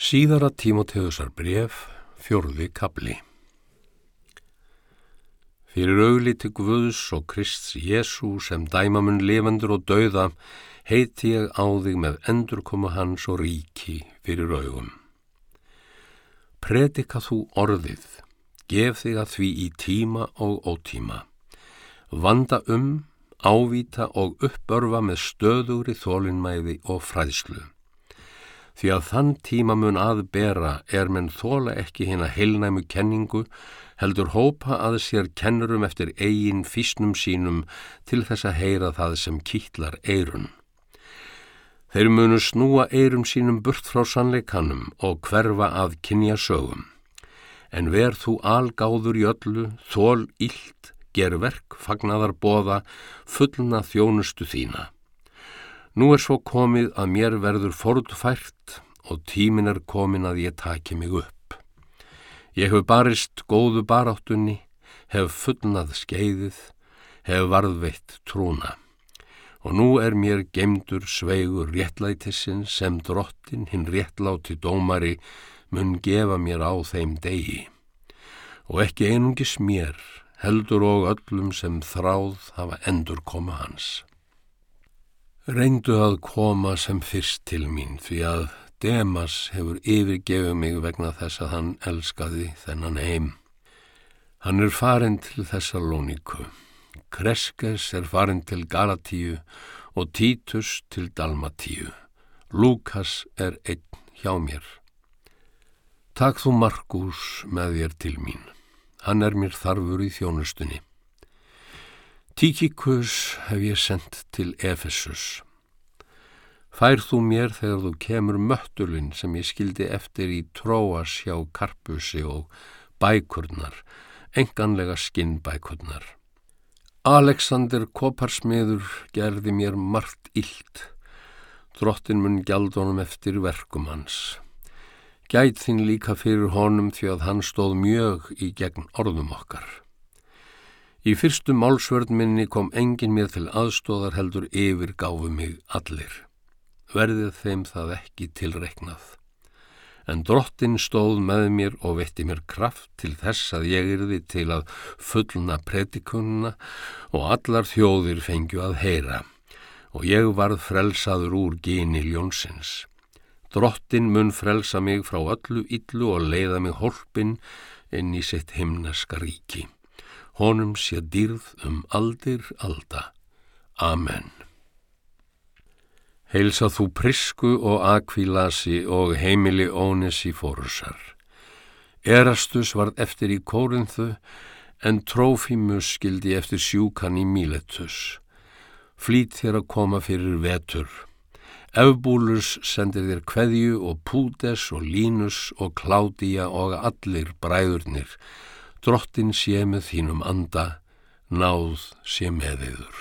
Síðara Tímoteusar bref, fjörði kapli. Fyrir augliti Guðs og Krists Jésu sem dæmamun lefandur og dauða heiti ég á þig með endurkomu hans og ríki fyrir augum. Predika þú orðið, gef þig að því í tíma og ótíma. Vanda um, ávíta og uppörfa með stöðugri þólinnmæði og fræðslu því að þann tíma mun aðbera er menn þóla ekki hérna heilnæmu kenningu, heldur hópa að sér kennurum eftir eigin físnum sínum til þess að heyra það sem kýtlar eirun. Þeir munu snúa eirum sínum burt frá sannleikanum og hverfa að kynja sögum. En ver þú algáður í öllu, þól ílt, ger verk, fagnadar bóða, fullna þjónustu þína. Nú er svo komið að mér verður fordfært og tímin er komin að ég taki mig upp. Ég hef barist góðu baráttunni, hef fullnað skeiðið, hef varðveitt trúna. Og nú er mér gemdur sveigur réttlætissin sem drottin hinn réttláti dómari mun gefa mér á þeim degi. Og ekki einungis mér, heldur og öllum sem þráð hafa endur koma hans. Reyndu að koma sem fyrst til mín því að Demas hefur yfirgefið mig vegna þess að hann elskaði þennan heim. Hann er farin til Þessalóniku, Kreskes er farin til Galatíu og Títus til Dalmatíu. Lukas er einn hjá mér. Takk þú Markus með þér til mín. Hann er mér þarfur í þjónustunni. Tíkikus hef ég sendt til Efesus. Fær þú mér þegar þú kemur möttulinn sem ég skildi eftir í tróas hjá karpusi og bækurnar, enganlega skinnbækurnar. Alexander Koparsmiður gerði mér margt illt. Drottin mun gjald honum eftir verkum hans. Gæt þín líka fyrir honum því að hann stóð mjög í gegn orðum okkar. Í fyrstu málsvörn minni kom engin mér til aðstóðar heldur yfir gáfu mig allir. Verðið þeim það ekki tilreiknað. En drottin stóð með mér og vetti mér kraft til þess að ég yrði til að fullna predikunna og allar þjóðir fengju að heyra og ég varð frelsaður úr gíni ljónsins. Drottin mun frelsa mig frá öllu illu og leiða mig holpin inn í sitt himnaska ríki honum sé dýrð um aldir alda. Amen. Heilsa þú prisku og akvílasi og heimili ónesi fórusar. Erastus varð eftir í kórinthu en Trófimus skildi eftir sjúkan í Míletus. Flýt þér að koma fyrir vetur. Efbúlus sendir þér kveðju og Púdes og Línus og Kládía og allir bræðurnir drottin sé með þínum anda, náð sé með yður.